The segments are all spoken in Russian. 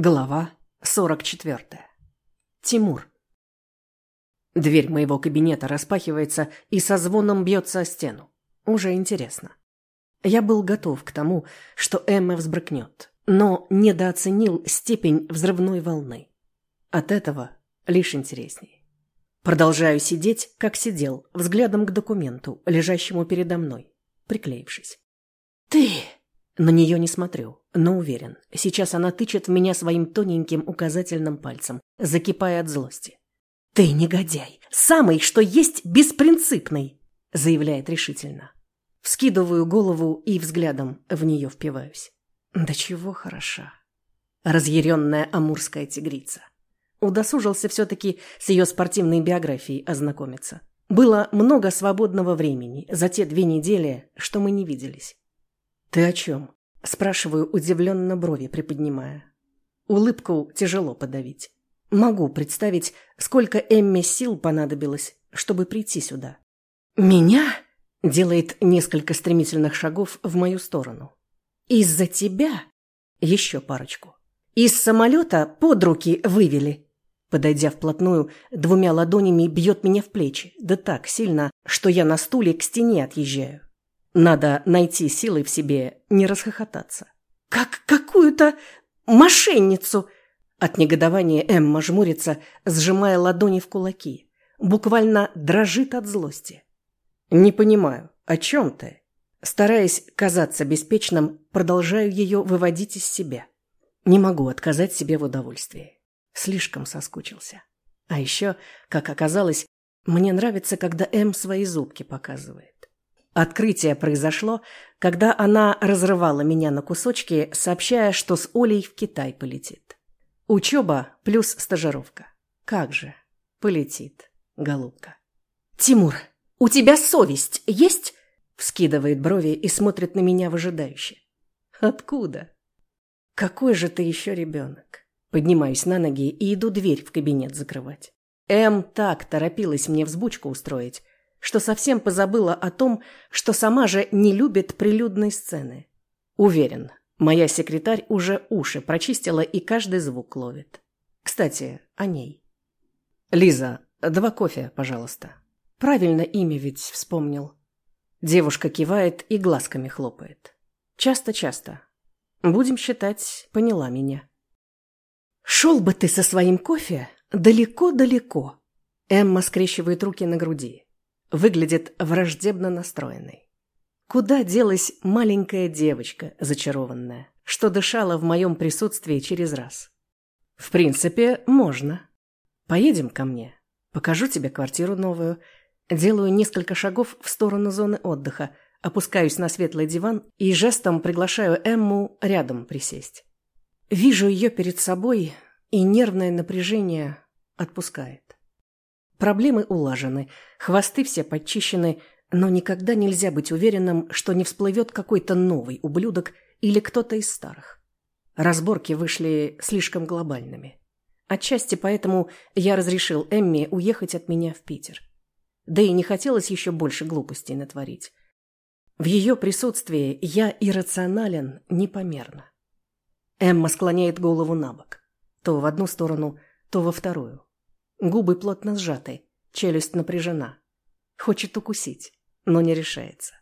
Глава 44. Тимур. Дверь моего кабинета распахивается и со звоном бьется о стену. Уже интересно. Я был готов к тому, что Эмма взбрыкнет, но недооценил степень взрывной волны. От этого лишь интереснее. Продолжаю сидеть, как сидел, взглядом к документу, лежащему передо мной, приклеившись. «Ты!» На нее не смотрю, но уверен. Сейчас она тычет в меня своим тоненьким указательным пальцем, закипая от злости. «Ты негодяй! Самый, что есть, беспринципный!» заявляет решительно. Вскидываю голову и взглядом в нее впиваюсь. Да чего хороша. Разъяренная амурская тигрица. Удосужился все-таки с ее спортивной биографией ознакомиться. Было много свободного времени за те две недели, что мы не виделись. «Ты о чем?» – спрашиваю, удивленно брови приподнимая. Улыбку тяжело подавить. Могу представить, сколько Эмме сил понадобилось, чтобы прийти сюда. «Меня?» – делает несколько стремительных шагов в мою сторону. «Из-за тебя?» – еще парочку. «Из самолета под руки вывели?» Подойдя вплотную, двумя ладонями бьет меня в плечи, да так сильно, что я на стуле к стене отъезжаю. Надо найти силы в себе не расхохотаться. «Как какую-то мошенницу!» От негодования Эмма жмурится, сжимая ладони в кулаки. Буквально дрожит от злости. «Не понимаю, о чем ты?» Стараясь казаться беспечным, продолжаю ее выводить из себя. Не могу отказать себе в удовольствии. Слишком соскучился. А еще, как оказалось, мне нравится, когда Эм свои зубки показывает. Открытие произошло, когда она разрывала меня на кусочки, сообщая, что с Олей в Китай полетит. Учеба плюс стажировка. Как же, полетит, голубка. «Тимур, у тебя совесть есть?» Вскидывает брови и смотрит на меня выжидающе. «Откуда?» «Какой же ты еще ребенок?» Поднимаюсь на ноги и иду дверь в кабинет закрывать. М так торопилась мне взбучку устроить, что совсем позабыла о том, что сама же не любит прилюдной сцены. Уверен, моя секретарь уже уши прочистила и каждый звук ловит. Кстати, о ней. «Лиза, два кофе, пожалуйста». Правильно имя ведь вспомнил. Девушка кивает и глазками хлопает. Часто-часто. Будем считать, поняла меня. «Шел бы ты со своим кофе далеко-далеко!» Эмма скрещивает руки на груди выглядит враждебно настроенной. Куда делась маленькая девочка, зачарованная, что дышала в моем присутствии через раз? В принципе, можно. Поедем ко мне. Покажу тебе квартиру новую. Делаю несколько шагов в сторону зоны отдыха, опускаюсь на светлый диван и жестом приглашаю Эмму рядом присесть. Вижу ее перед собой, и нервное напряжение отпускает. Проблемы улажены, хвосты все подчищены, но никогда нельзя быть уверенным, что не всплывет какой-то новый ублюдок или кто-то из старых. Разборки вышли слишком глобальными. Отчасти поэтому я разрешил Эмми уехать от меня в Питер. Да и не хотелось еще больше глупостей натворить. В ее присутствии я иррационален непомерно. Эмма склоняет голову на бок. То в одну сторону, то во вторую. Губы плотно сжаты, челюсть напряжена. Хочет укусить, но не решается.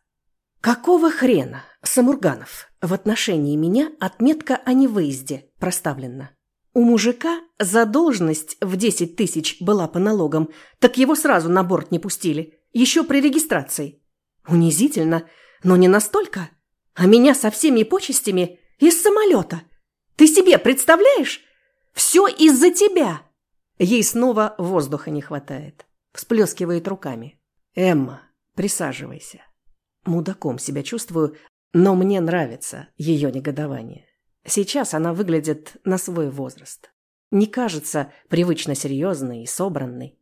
«Какого хрена, Самурганов, в отношении меня отметка о невыезде проставлена? У мужика задолженность в десять тысяч была по налогам, так его сразу на борт не пустили, еще при регистрации. Унизительно, но не настолько. А меня со всеми почестями из самолета. Ты себе представляешь? Все из-за тебя!» Ей снова воздуха не хватает. Всплескивает руками. «Эмма, присаживайся». Мудаком себя чувствую, но мне нравится ее негодование. Сейчас она выглядит на свой возраст. Не кажется привычно серьезной и собранной.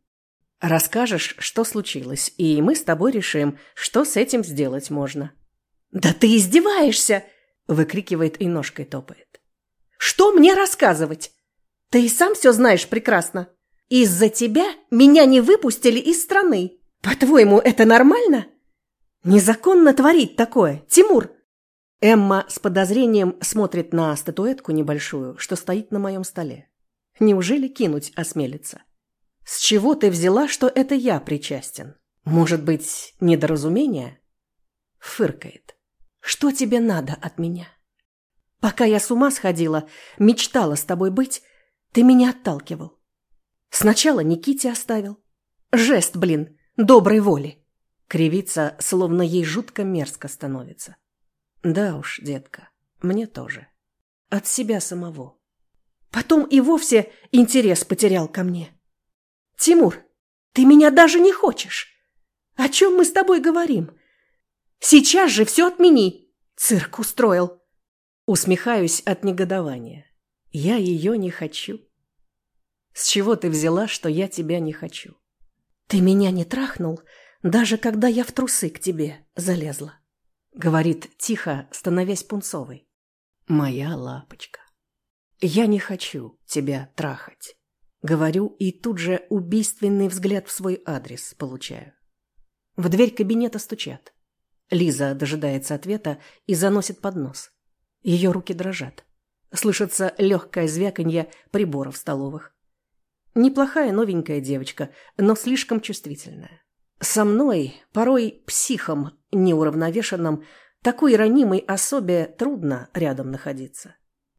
Расскажешь, что случилось, и мы с тобой решим, что с этим сделать можно. «Да ты издеваешься!» – выкрикивает и ножкой топает. «Что мне рассказывать? Ты и сам все знаешь прекрасно. Из-за тебя меня не выпустили из страны. По-твоему, это нормально? Незаконно творить такое, Тимур. Эмма с подозрением смотрит на статуэтку небольшую, что стоит на моем столе. Неужели кинуть осмелится? С чего ты взяла, что это я причастен? Может быть, недоразумение? Фыркает. Что тебе надо от меня? Пока я с ума сходила, мечтала с тобой быть, ты меня отталкивал. Сначала Никите оставил. Жест, блин, доброй воли. Кривится, словно ей жутко мерзко становится. Да уж, детка, мне тоже. От себя самого. Потом и вовсе интерес потерял ко мне. Тимур, ты меня даже не хочешь. О чем мы с тобой говорим? Сейчас же все отмени. Цирк устроил. Усмехаюсь от негодования. Я ее не хочу. С чего ты взяла, что я тебя не хочу? Ты меня не трахнул, даже когда я в трусы к тебе залезла. Говорит тихо, становясь пунцовой. Моя лапочка. Я не хочу тебя трахать. Говорю и тут же убийственный взгляд в свой адрес получаю. В дверь кабинета стучат. Лиза дожидается ответа и заносит поднос. Ее руки дрожат. Слышится легкое звяканье приборов столовых. Неплохая новенькая девочка, но слишком чувствительная. Со мной, порой психом неуравновешенным, такой ранимой особе трудно рядом находиться.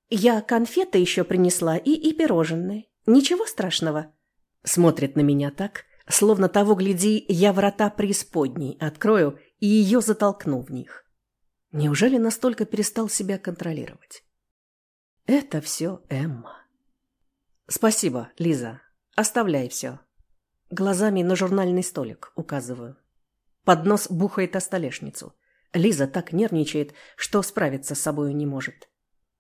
Я конфеты еще принесла и, и пирожные. Ничего страшного. Смотрит на меня так, словно того гляди, я врата преисподней открою и ее затолкну в них. Неужели настолько перестал себя контролировать? Это все Эмма. Спасибо, Лиза, Оставляй все. Глазами на журнальный столик указываю. Поднос бухает о столешницу. Лиза так нервничает, что справиться с собою не может.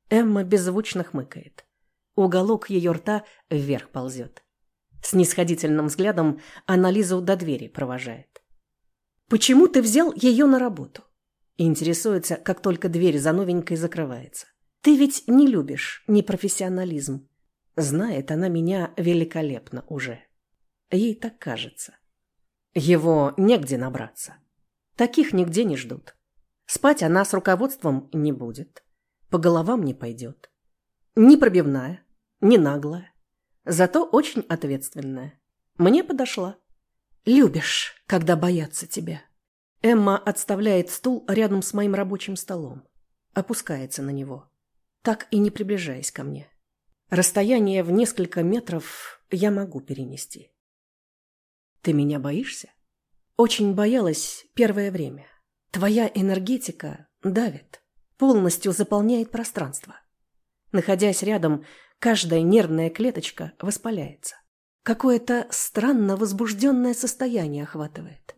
Эмма беззвучно хмыкает. Уголок ее рта вверх ползет. С нисходительным взглядом она Лизу до двери провожает. «Почему ты взял ее на работу?» Интересуется, как только дверь за новенькой закрывается. «Ты ведь не любишь непрофессионализм. Знает она меня великолепно уже. Ей так кажется. Его негде набраться. Таких нигде не ждут. Спать она с руководством не будет. По головам не пойдет. Не пробивная, не наглая. Зато очень ответственная. Мне подошла. Любишь, когда боятся тебя. Эмма отставляет стул рядом с моим рабочим столом. Опускается на него, так и не приближаясь ко мне. Расстояние в несколько метров я могу перенести. Ты меня боишься? Очень боялась первое время. Твоя энергетика давит, полностью заполняет пространство. Находясь рядом, каждая нервная клеточка воспаляется. Какое-то странно возбужденное состояние охватывает.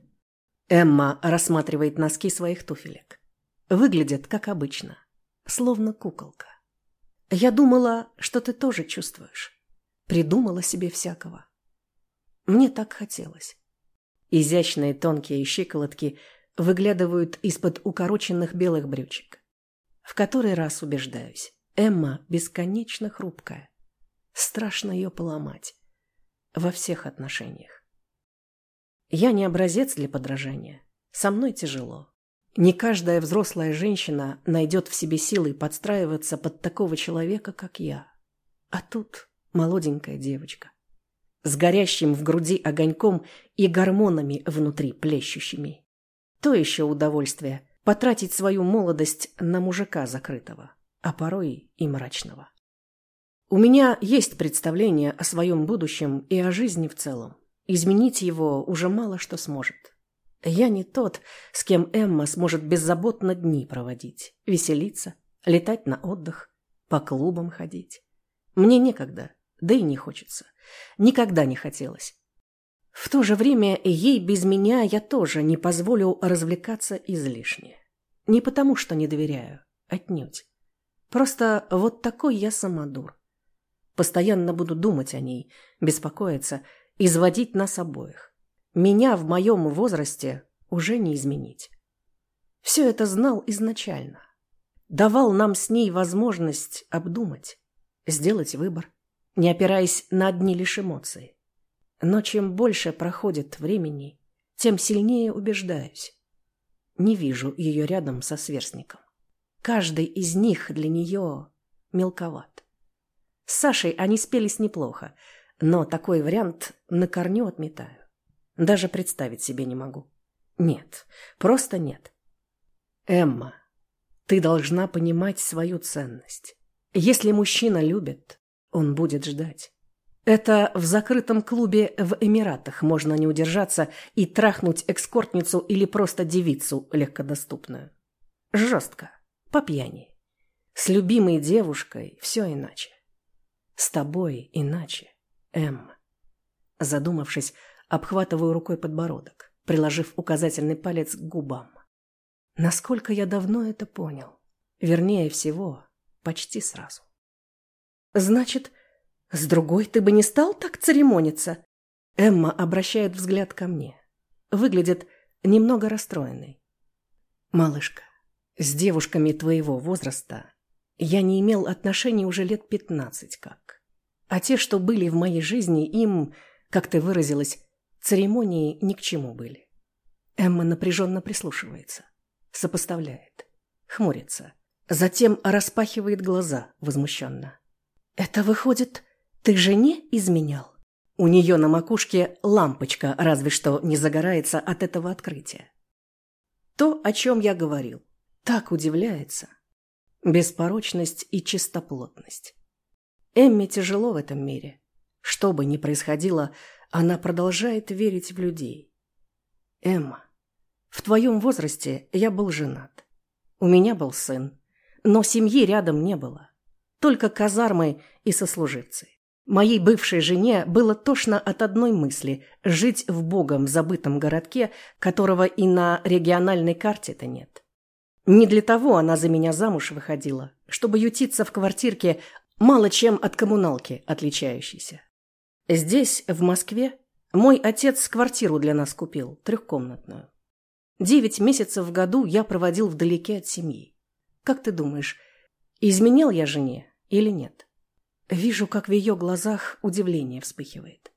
Эмма рассматривает носки своих туфелек. Выглядят, как обычно, словно куколка. Я думала, что ты тоже чувствуешь. Придумала себе всякого. Мне так хотелось. Изящные тонкие щиколотки выглядывают из-под укороченных белых брючек. В который раз убеждаюсь, Эмма бесконечно хрупкая. Страшно ее поломать. Во всех отношениях. Я не образец для подражания. Со мной тяжело. Не каждая взрослая женщина найдет в себе силы подстраиваться под такого человека, как я. А тут молоденькая девочка. С горящим в груди огоньком и гормонами внутри плещущими. То еще удовольствие – потратить свою молодость на мужика закрытого, а порой и мрачного. У меня есть представление о своем будущем и о жизни в целом. Изменить его уже мало что сможет. Я не тот, с кем Эмма сможет беззаботно дни проводить, веселиться, летать на отдых, по клубам ходить. Мне некогда, да и не хочется. Никогда не хотелось. В то же время ей без меня я тоже не позволю развлекаться излишне. Не потому, что не доверяю, отнюдь. Просто вот такой я самодур. Постоянно буду думать о ней, беспокоиться, изводить нас обоих. Меня в моем возрасте уже не изменить. Все это знал изначально. Давал нам с ней возможность обдумать, сделать выбор, не опираясь на одни лишь эмоции. Но чем больше проходит времени, тем сильнее убеждаюсь. Не вижу ее рядом со сверстником. каждый из них для нее мелковат. С Сашей они спелись неплохо, но такой вариант на корню отметаю. Даже представить себе не могу. Нет, просто нет. Эмма, ты должна понимать свою ценность. Если мужчина любит, он будет ждать. Это в закрытом клубе в Эмиратах можно не удержаться и трахнуть экскортницу или просто девицу легкодоступную. Жестко, по пьяни. С любимой девушкой все иначе. С тобой иначе, Эмма. Задумавшись, обхватываю рукой подбородок, приложив указательный палец к губам. Насколько я давно это понял? Вернее всего, почти сразу. Значит, с другой ты бы не стал так церемониться? Эмма обращает взгляд ко мне. Выглядит немного расстроенной. Малышка, с девушками твоего возраста я не имел отношений уже лет пятнадцать как. А те, что были в моей жизни, им, как ты выразилась, церемонии ни к чему были. Эмма напряженно прислушивается, сопоставляет, хмурится, затем распахивает глаза возмущенно. «Это выходит, ты жене изменял? У нее на макушке лампочка разве что не загорается от этого открытия. То, о чем я говорил, так удивляется. Беспорочность и чистоплотность. Эмме тяжело в этом мире. Что бы ни происходило, она продолжает верить в людей. Эмма, в твоем возрасте я был женат. У меня был сын, но семьи рядом не было. Только казармы и сослуживцы. Моей бывшей жене было тошно от одной мысли – жить в богом забытом городке, которого и на региональной карте-то нет. Не для того она за меня замуж выходила, чтобы ютиться в квартирке, мало чем от коммуналки отличающейся. Здесь, в Москве, мой отец квартиру для нас купил, трехкомнатную. Девять месяцев в году я проводил вдалеке от семьи. Как ты думаешь, изменял я жене или нет? Вижу, как в ее глазах удивление вспыхивает.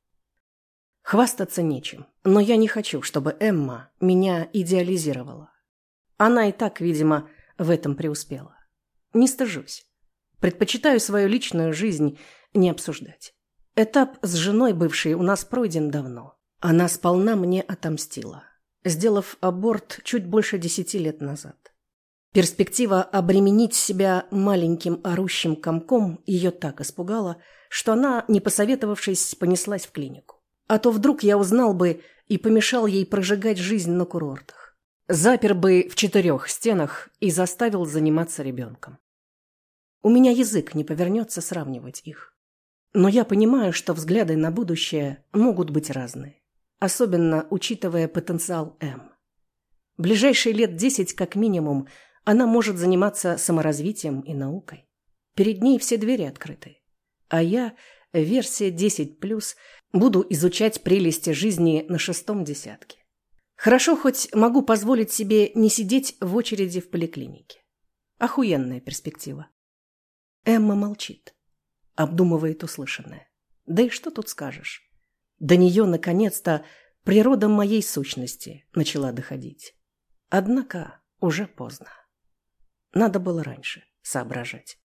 Хвастаться нечем, но я не хочу, чтобы Эмма меня идеализировала. Она и так, видимо, в этом преуспела. Не стыжусь. Предпочитаю свою личную жизнь не обсуждать. Этап с женой бывшей у нас пройден давно. Она сполна мне отомстила, сделав аборт чуть больше десяти лет назад. Перспектива обременить себя маленьким орущим комком ее так испугала, что она, не посоветовавшись, понеслась в клинику. А то вдруг я узнал бы и помешал ей прожигать жизнь на курортах. Запер бы в четырех стенах и заставил заниматься ребенком. У меня язык не повернется сравнивать их. Но я понимаю, что взгляды на будущее могут быть разные. Особенно учитывая потенциал М. Ближайшие лет десять как минимум – она может заниматься саморазвитием и наукой. Перед ней все двери открыты. А я, версия 10+, буду изучать прелести жизни на шестом десятке. Хорошо, хоть могу позволить себе не сидеть в очереди в поликлинике. Охуенная перспектива. Эмма молчит, обдумывает услышанное. Да и что тут скажешь? До нее, наконец-то, природа моей сущности начала доходить. Однако уже поздно. Надо было раньше соображать.